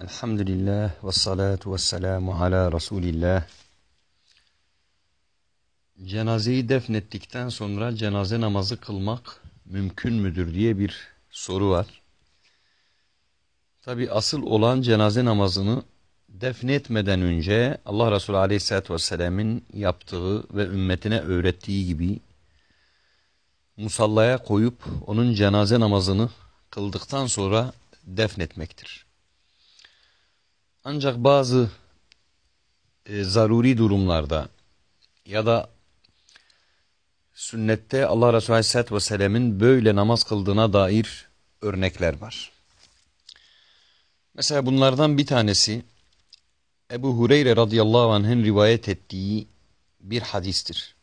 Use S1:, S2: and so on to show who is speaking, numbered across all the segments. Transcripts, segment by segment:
S1: Elhamdülillah ve salatu ve selamu ala Resulillah. Cenazeyi defnettikten sonra cenaze namazı kılmak mümkün müdür diye bir soru var. Tabi asıl olan cenaze namazını defnetmeden önce Allah Resulü Aleyhisselatü Vesselam'ın yaptığı ve ümmetine öğrettiği gibi musallaya koyup onun cenaze namazını kıldıktan sonra defnetmektir. Ancak bazı e, zaruri durumlarda ya da sünnette Allah Resulü Aleyhisselatü Vesselam'ın böyle namaz kıldığına dair örnekler var. Mesela bunlardan bir tanesi Ebu Hureyre radıyallahu anh'ın rivayet ettiği bir hadistir.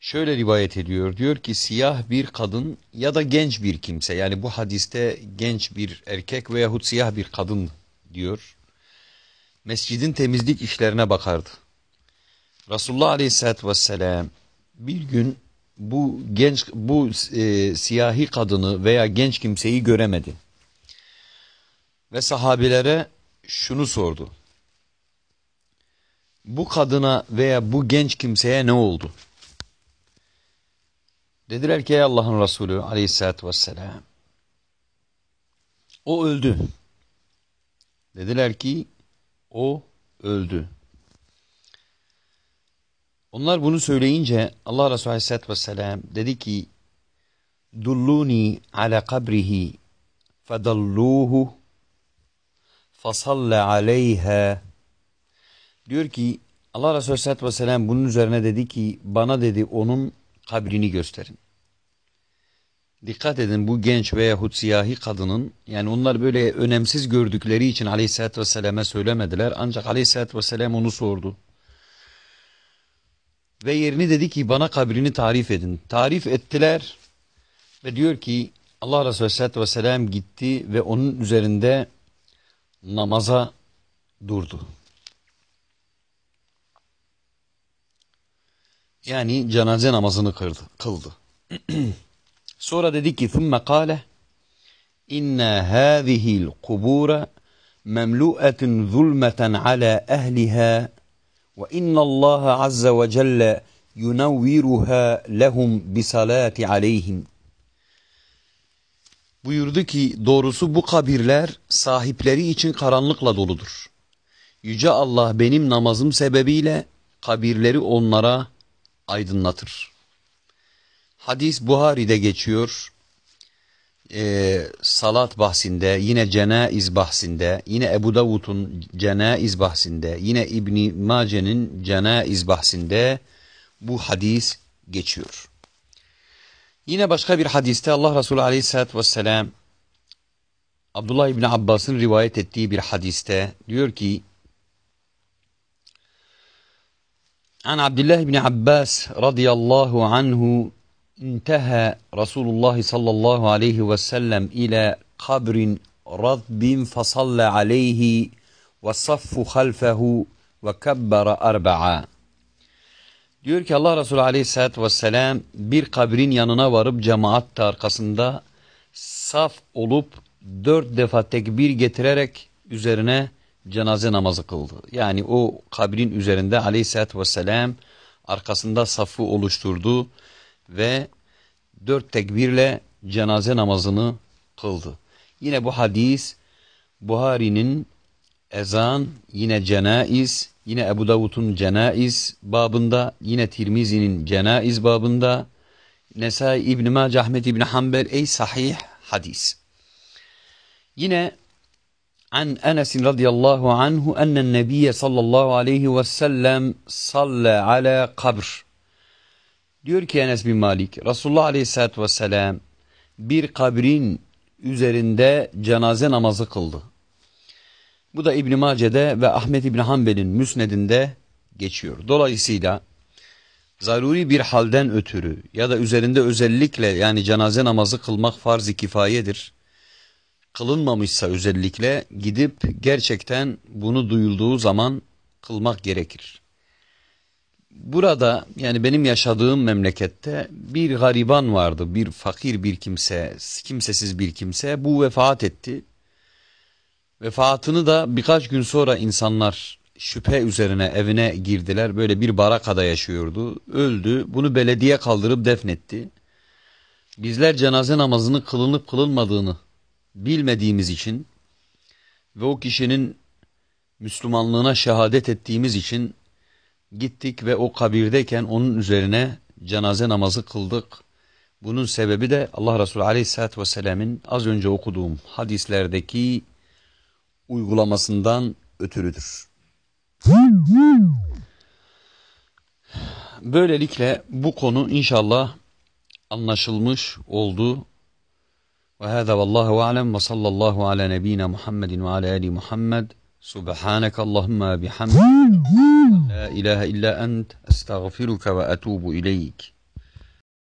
S1: Şöyle rivayet ediyor. Diyor ki siyah bir kadın ya da genç bir kimse yani bu hadiste genç bir erkek veyahut siyah bir kadın diyor. Mescidin temizlik işlerine bakardı. Resulullah aleyhissalatü vesselam bir gün bu genç bu e, siyahi kadını veya genç kimseyi göremedi. Ve sahabilere şunu sordu. Bu kadına veya bu genç kimseye ne oldu? Dediler ki ey Allah'ın Resulü aleyhissalatü vesselam. O öldü. Dediler ki o öldü. Onlar bunu söyleyince Allah Resulü aleyhissalatü vesselam dedi ki Dulluni ala kabrihi fedalluhu fasalle aleyha diyor ki Allah Resulü Aleyhisselatü Vesselam bunun üzerine dedi ki bana dedi onun kabrini gösterin. Dikkat edin bu genç veya siyahi kadının yani onlar böyle önemsiz gördükleri için Aleyhisselatü Vesselam'a söylemediler ancak Aleyhisselatü Vesselam onu sordu. Ve yerini dedi ki bana kabrini tarif edin. Tarif ettiler ve diyor ki Allah Resulü Aleyhisselatü Vesselam gitti ve onun üzerinde namaza durdu. Yani cenaze namazını kıldı. kıldı. Sonra dedi ki ثُمَّ قَالَ اِنَّ هَذِهِ الْقُبُورَ مَمْلُؤَةٌ ظُلْمَةً عَلَى أَهْلِهَا وَإِنَّ اللّٰهَ عَزَّ وَجَلَّ يُنَوِّرُهَا لَهُمْ بِصَلَاةِ عَلَيْهِمْ Buyurdu ki doğrusu bu kabirler sahipleri için karanlıkla doludur. Yüce Allah benim namazım sebebiyle kabirleri onlara aydınlatır. Hadis Buhari'de geçiyor. Ee, salat bahsinde, yine cenaiz bahsinde, yine Ebu Davud'un cenaiz bahsinde, yine İbni Mace'nin cenaiz bahsinde bu hadis geçiyor. Yine başka bir hadiste Allah Resulü Aleyhisselatü Vesselam Abdullah İbni Abbas'ın rivayet ettiği bir hadiste diyor ki An Abdullah İbni Abbas radıyallahu anhu İntehe Resulullah sallallahu aleyhi ve sellem ile kabrin radbin fasalle aleyhi ve saffu halfehu ve kebbara arba'a. Diyor ki Allah Resulü aleyhissalatü vesselam bir kabrin yanına varıp cemaat da arkasında saf olup dört defa tekbir getirerek üzerine cenaze namazı kıldı. Yani o kabrin üzerinde aleyhissalatü vesselam arkasında safı oluşturdu ve dört tekbirle cenaze namazını kıldı. Yine bu hadis Buhari'nin ezan, yine cenaiz, yine Ebu Davud'un cenaiz babında, yine Tirmizi'nin cenaiz babında, Nesai İbn Mace Ahmet İbn Hanbel ey sahih hadis. Yine an Enes radıyallahu anhu ennen nebiye sallallahu aleyhi ve sellem salle ala kabr. Diyor ki Enes bin Malik, Resulullah aleyhissalatü vesselam bir kabrin üzerinde cenaze namazı kıldı. Bu da İbn Mace'de ve Ahmet İbn Hanbel'in müsnedinde geçiyor. Dolayısıyla zaruri bir halden ötürü ya da üzerinde özellikle yani cenaze namazı kılmak farz-ı kifayedir. Kılınmamışsa özellikle gidip gerçekten bunu duyulduğu zaman kılmak gerekir. Burada yani benim yaşadığım memlekette bir gariban vardı, bir fakir bir kimse, kimsesiz bir kimse. Bu vefat etti. Vefatını da birkaç gün sonra insanlar şüphe üzerine evine girdiler. Böyle bir barakada yaşıyordu. Öldü. Bunu belediye kaldırıp defnetti. Bizler cenaze namazını kılınıp kılınmadığını bilmediğimiz için ve o kişinin Müslümanlığına şehadet ettiğimiz için gittik ve o kabirdeyken onun üzerine cenaze namazı kıldık. Bunun sebebi de Allah Resulü Aleyhisselatü Vesselam'ın az önce okuduğum hadislerdeki uygulamasından ötürüdür. Böylelikle bu konu inşallah anlaşılmış oldu. Ve hâzâ vallâhu alem ve sallallahu ala nebînâ Muhammedin ve ala âli Muhammed. سبحانك اللهم بحمدك. لا إله إلا أنت. أستغفرك وأتوب إليك.